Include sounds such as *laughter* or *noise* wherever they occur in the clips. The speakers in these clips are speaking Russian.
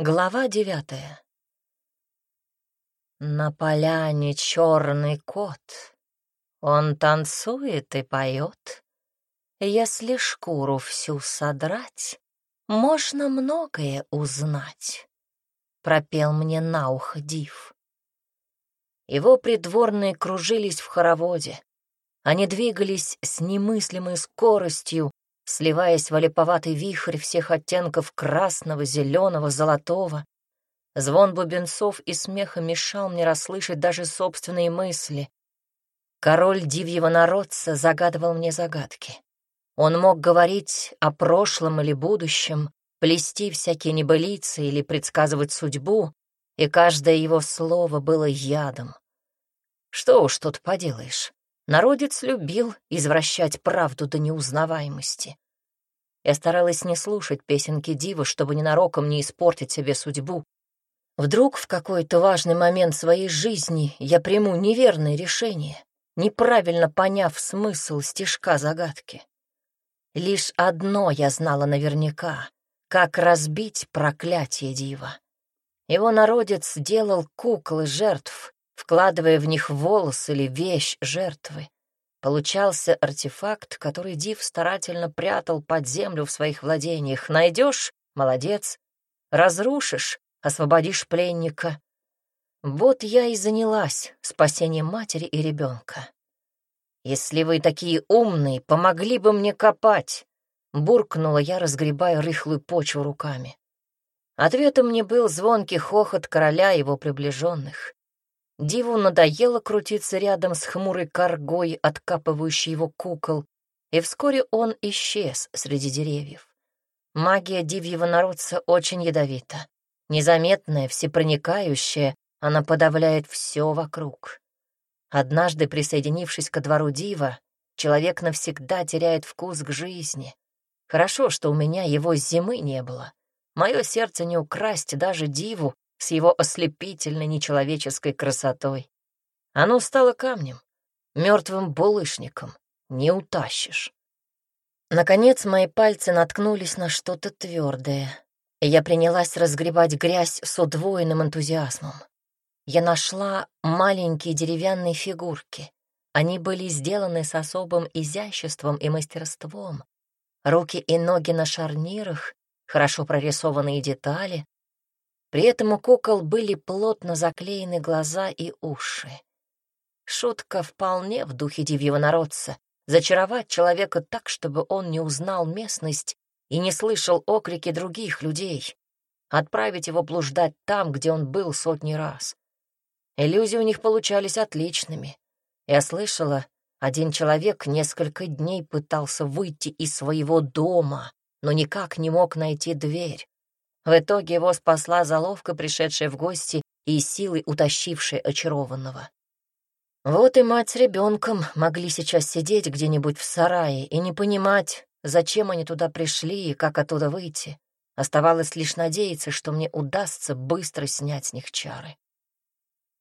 Глава девятая. На поляне черный кот. Он танцует и поет. Если шкуру всю содрать, можно многое узнать. Пропел мне на ухо Див. Его придворные кружились в хороводе. Они двигались с немыслимой скоростью, сливаясь в олиповатый вихрь всех оттенков красного, зеленого, золотого. Звон бубенцов и смеха мешал мне расслышать даже собственные мысли. Король дивьего народца загадывал мне загадки. Он мог говорить о прошлом или будущем, плести всякие небылицы или предсказывать судьбу, и каждое его слово было ядом. Что уж тут поделаешь. Народец любил извращать правду до неузнаваемости. Я старалась не слушать песенки Дива, чтобы ненароком не испортить себе судьбу. Вдруг в какой-то важный момент своей жизни я приму неверное решение, неправильно поняв смысл стишка загадки. Лишь одно я знала наверняка — как разбить проклятие Дива. Его народец делал куклы жертв, вкладывая в них волос или вещь жертвы. Получался артефакт, который Див старательно прятал под землю в своих владениях. Найдешь — молодец. Разрушишь — освободишь пленника. Вот я и занялась спасением матери и ребенка. «Если вы такие умные, помогли бы мне копать», — буркнула я, разгребая рыхлую почву руками. Ответом мне был звонкий хохот короля и его приближенных. Диву надоело крутиться рядом с хмурой коргой, откапывающей его кукол, и вскоре он исчез среди деревьев. Магия дивьего народца очень ядовита. Незаметная, всепроникающая, она подавляет все вокруг. Однажды, присоединившись ко двору дива, человек навсегда теряет вкус к жизни. Хорошо, что у меня его зимы не было. Мое сердце не украсть даже диву, с его ослепительной нечеловеческой красотой. Оно стало камнем, мертвым булыжником, не утащишь. Наконец мои пальцы наткнулись на что-то твердое, и я принялась разгребать грязь с удвоенным энтузиазмом. Я нашла маленькие деревянные фигурки. Они были сделаны с особым изяществом и мастерством. Руки и ноги на шарнирах, хорошо прорисованные детали, при этом у кукол были плотно заклеены глаза и уши. Шутка вполне в духе дивьего народца — зачаровать человека так, чтобы он не узнал местность и не слышал окрики других людей, отправить его блуждать там, где он был сотни раз. Иллюзии у них получались отличными. Я слышала, один человек несколько дней пытался выйти из своего дома, но никак не мог найти дверь. В итоге его спасла заловка, пришедшая в гости и силой утащившая очарованного. Вот и мать с ребенком могли сейчас сидеть где-нибудь в сарае и не понимать, зачем они туда пришли и как оттуда выйти. Оставалось лишь надеяться, что мне удастся быстро снять с них чары.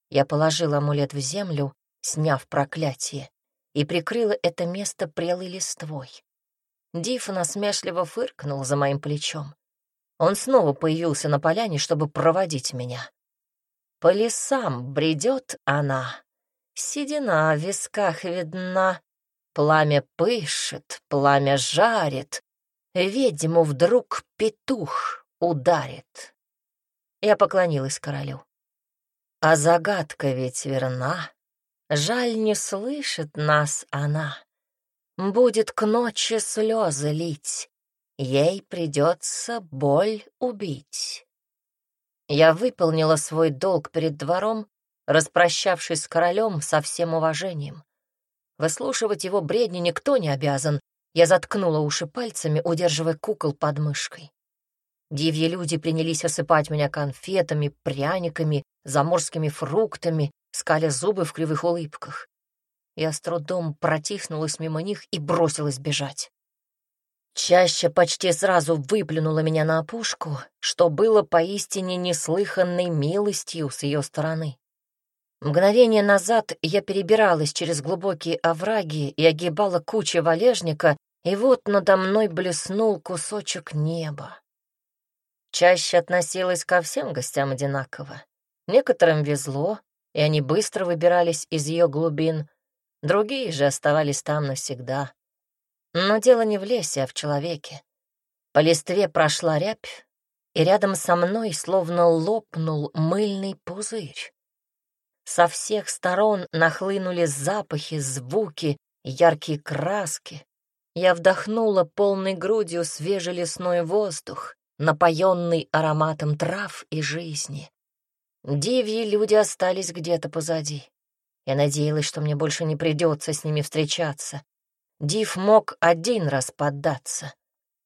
Я положила амулет в землю, сняв проклятие, и прикрыла это место прелой листвой. Диф насмешливо фыркнул за моим плечом. Он снова появился на поляне, чтобы проводить меня. По лесам бредет она, седина в висках видна, пламя пышет, пламя жарит, ведьму вдруг петух ударит. Я поклонилась королю. А загадка ведь верна, жаль, не слышит нас она. Будет к ночи слезы лить, Ей придется боль убить. Я выполнила свой долг перед двором, распрощавшись с королем со всем уважением. Выслушивать его бредни никто не обязан. Я заткнула уши пальцами, удерживая кукол под мышкой. Дивьи люди принялись осыпать меня конфетами, пряниками, заморскими фруктами, скаля зубы в кривых улыбках. Я с трудом протиснулась мимо них и бросилась бежать. Чаще почти сразу выплюнула меня на опушку, что было поистине неслыханной милостью с ее стороны. Мгновение назад я перебиралась через глубокие овраги и огибала кучу валежника, и вот надо мной блеснул кусочек неба. чаще относилась ко всем гостям одинаково. Некоторым везло, и они быстро выбирались из ее глубин, другие же оставались там навсегда. Но дело не в лесе, а в человеке. По листве прошла рябь, и рядом со мной словно лопнул мыльный пузырь. Со всех сторон нахлынули запахи, звуки, яркие краски. Я вдохнула полной грудью свежий лесной воздух, напоенный ароматом трав и жизни. Дивьи люди остались где-то позади. Я надеялась, что мне больше не придется с ними встречаться. Див мог один раз поддаться.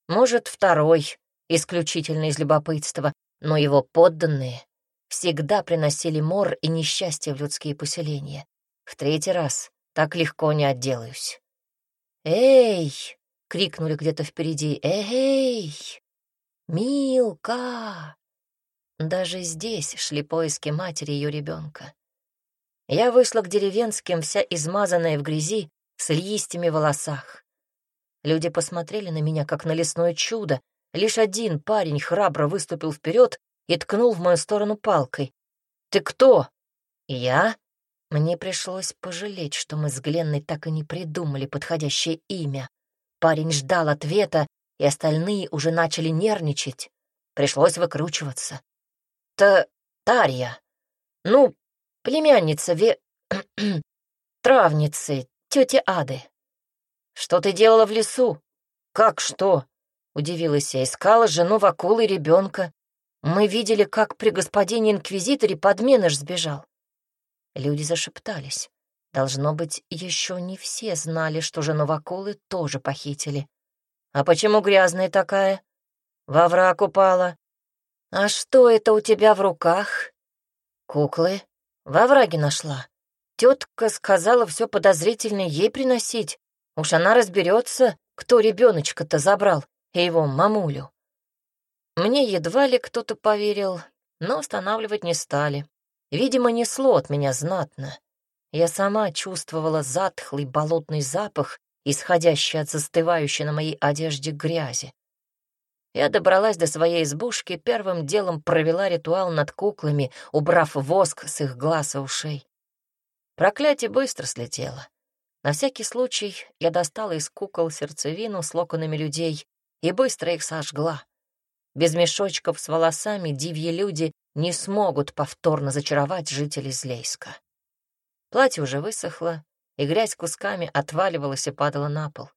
Может, второй, исключительно из любопытства, но его подданные всегда приносили мор и несчастье в людские поселения. В третий раз так легко не отделаюсь. «Эй!» — крикнули где-то впереди. «Эй! Милка!» Даже здесь шли поиски матери ее ребенка. Я вышла к деревенским, вся измазанная в грязи, с листьями в волосах. Люди посмотрели на меня, как на лесное чудо. Лишь один парень храбро выступил вперед и ткнул в мою сторону палкой. «Ты кто?» «Я?» Мне пришлось пожалеть, что мы с Гленной так и не придумали подходящее имя. Парень ждал ответа, и остальные уже начали нервничать. Пришлось выкручиваться. «Та... Тарья. Ну, племянница Ве... *clears throat* травницы, тети Ады. Что ты делала в лесу? Как что? Удивилась я. Искала жену Вакулы и ребенка. Мы видели, как при господине инквизиторе подменыш сбежал. Люди зашептались. Должно быть, еще не все знали, что жену Вакулы тоже похитили. «А почему грязная такая?» «Во враг упала». «А что это у тебя в руках?» «Куклы. Во враге нашла. Тетка сказала все подозрительно ей приносить. Уж она разберется, кто ребеночка-то забрал, и его мамулю. Мне едва ли кто-то поверил, но останавливать не стали. Видимо, несло от меня знатно. Я сама чувствовала затхлый болотный запах, исходящий от застывающей на моей одежде грязи. Я добралась до своей избушки, первым делом провела ритуал над куклами, убрав воск с их глаз и ушей. Проклятие быстро слетело. На всякий случай я достала из кукол сердцевину с локонами людей и быстро их сожгла. Без мешочков с волосами дивьи люди не смогут повторно зачаровать жителей Злейска. Платье уже высохло, и грязь кусками отваливалась и падала на пол.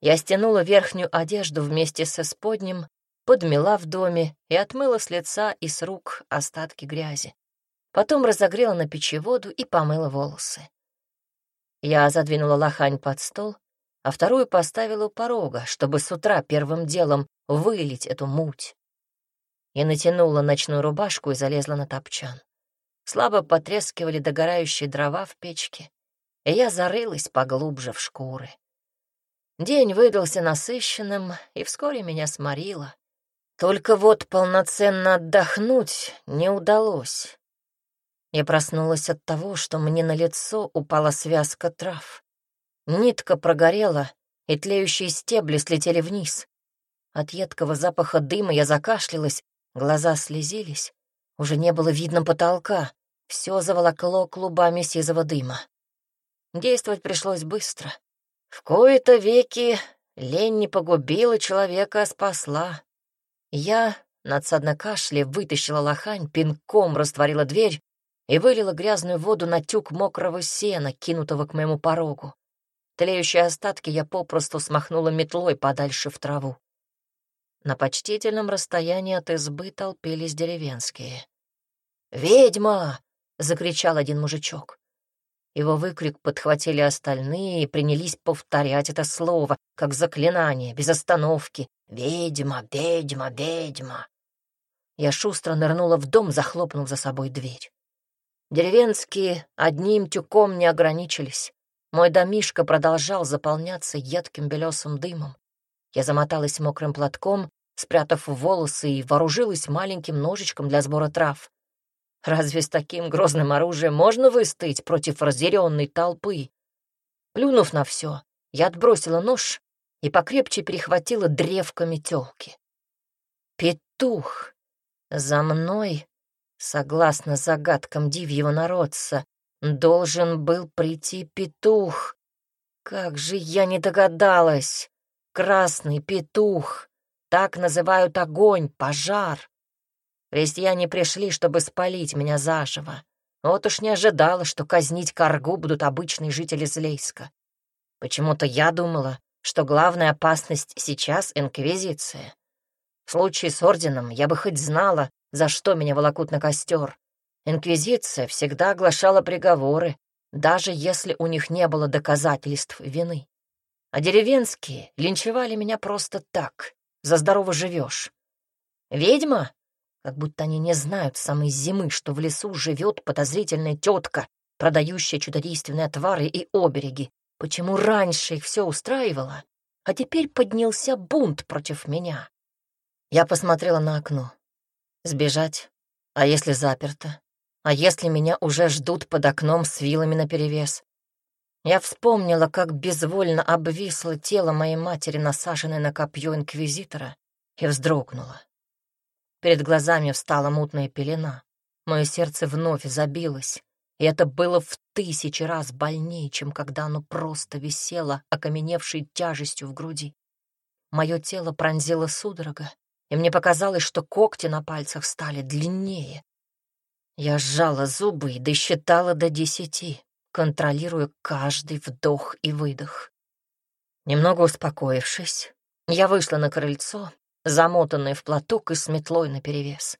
Я стянула верхнюю одежду вместе со сподним, подмела в доме и отмыла с лица и с рук остатки грязи. Потом разогрела на печи воду и помыла волосы. Я задвинула лохань под стол, а вторую поставила у порога, чтобы с утра первым делом вылить эту муть. Я натянула ночную рубашку и залезла на топчан. Слабо потрескивали догорающие дрова в печке, и я зарылась поглубже в шкуры. День выдался насыщенным, и вскоре меня сморило. Только вот полноценно отдохнуть не удалось. Я проснулась от того, что мне на лицо упала связка трав. Нитка прогорела, и тлеющие стебли слетели вниз. От едкого запаха дыма я закашлялась, глаза слезились. Уже не было видно потолка, все заволокло клубами сизого дыма. Действовать пришлось быстро. В кои-то веки лень не погубила человека, а спасла. Я, надсадно кашле, вытащила лохань, пинком растворила дверь и вылила грязную воду на тюк мокрого сена, кинутого к моему порогу. Тлеющие остатки я попросту смахнула метлой подальше в траву. На почтительном расстоянии от избы толпились деревенские. «Ведьма!» — закричал один мужичок. Его выкрик подхватили остальные и принялись повторять это слово, как заклинание, без остановки. «Ведьма! Ведьма! Ведьма!» Я шустро нырнула в дом, захлопнув за собой дверь. Деревенские одним тюком не ограничились. Мой домишко продолжал заполняться едким белесым дымом. Я замоталась мокрым платком, спрятав волосы, и вооружилась маленьким ножичком для сбора трав. Разве с таким грозным оружием можно выстоять против разъяренной толпы? Плюнув на все, я отбросила нож и покрепче перехватила древко метелки. Петух! За мной, согласно загадкам дивьего народца, должен был прийти петух. Как же я не догадалась! Красный петух! Так называют огонь, пожар. Крестьяне пришли, чтобы спалить меня заживо. Вот уж не ожидала, что казнить коргу будут обычные жители Злейска. Почему-то я думала, что главная опасность сейчас — инквизиция. В случае с орденом я бы хоть знала, за что меня волокут на костер. Инквизиция всегда оглашала приговоры, даже если у них не было доказательств вины. А деревенские линчевали меня просто так, за здорово живешь. Ведьма? Как будто они не знают самой зимы, что в лесу живет подозрительная тетка, продающая чудодейственные отвары и обереги. Почему раньше их все устраивало, а теперь поднялся бунт против меня? Я посмотрела на окно. Сбежать? А если заперто? А если меня уже ждут под окном с вилами наперевес? Я вспомнила, как безвольно обвисло тело моей матери, насаженное на копье инквизитора, и вздрогнула. Перед глазами встала мутная пелена. Мое сердце вновь забилось, и это было в тысячи раз больнее, чем когда оно просто висело, окаменевшей тяжестью в груди. Мое тело пронзило судорога, и мне показалось, что когти на пальцах стали длиннее. Я сжала зубы и досчитала до десяти, контролируя каждый вдох и выдох. Немного успокоившись, я вышла на крыльцо замотанная в платок и с метлой наперевес.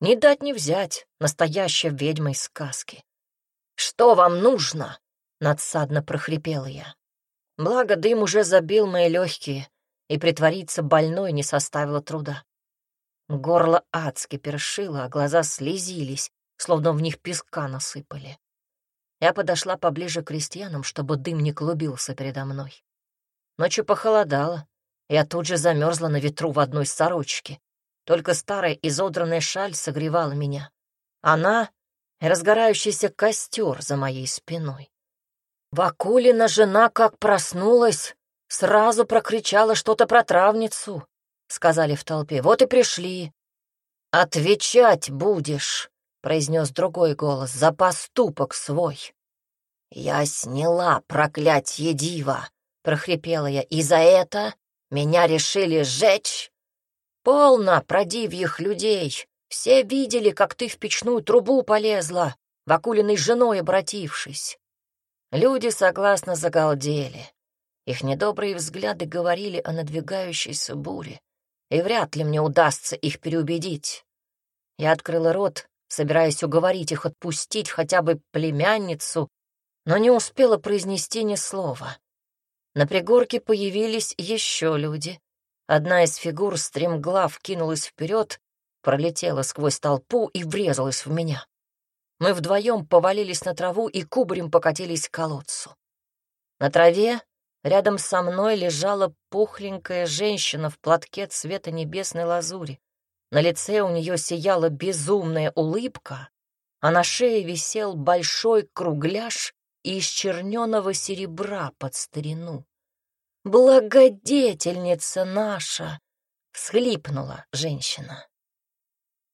Не дать не взять, настоящая ведьма из сказки. «Что вам нужно?» — надсадно прохрипела я. Благо, дым уже забил мои легкие, и притвориться больной не составило труда. Горло адски першило, а глаза слезились, словно в них песка насыпали. Я подошла поближе к крестьянам, чтобы дым не клубился передо мной. Ночью похолодало, я тут же замерзла на ветру в одной сорочке. Только старая изодранная шаль согревала меня. Она — разгорающийся костер за моей спиной. Вакулина жена, как проснулась, сразу прокричала что-то про травницу, — сказали в толпе. Вот и пришли. «Отвечать будешь», — произнес другой голос, — «за поступок свой». «Я сняла проклятье дива», — прохрипела я, — «и за это меня решили сжечь? Полно продивьих людей. Все видели, как ты в печную трубу полезла, в женой обратившись. Люди согласно загалдели. Их недобрые взгляды говорили о надвигающейся буре, и вряд ли мне удастся их переубедить. Я открыла рот, собираясь уговорить их отпустить хотя бы племянницу, но не успела произнести ни слова. На пригорке появились еще люди. Одна из фигур стремглав кинулась вперед, пролетела сквозь толпу и врезалась в меня. Мы вдвоем повалились на траву и кубарем покатились к колодцу. На траве рядом со мной лежала пухленькая женщина в платке цвета небесной лазури. На лице у нее сияла безумная улыбка, а на шее висел большой кругляш из черненого серебра под старину. «Благодетельница наша!» — всхлипнула женщина.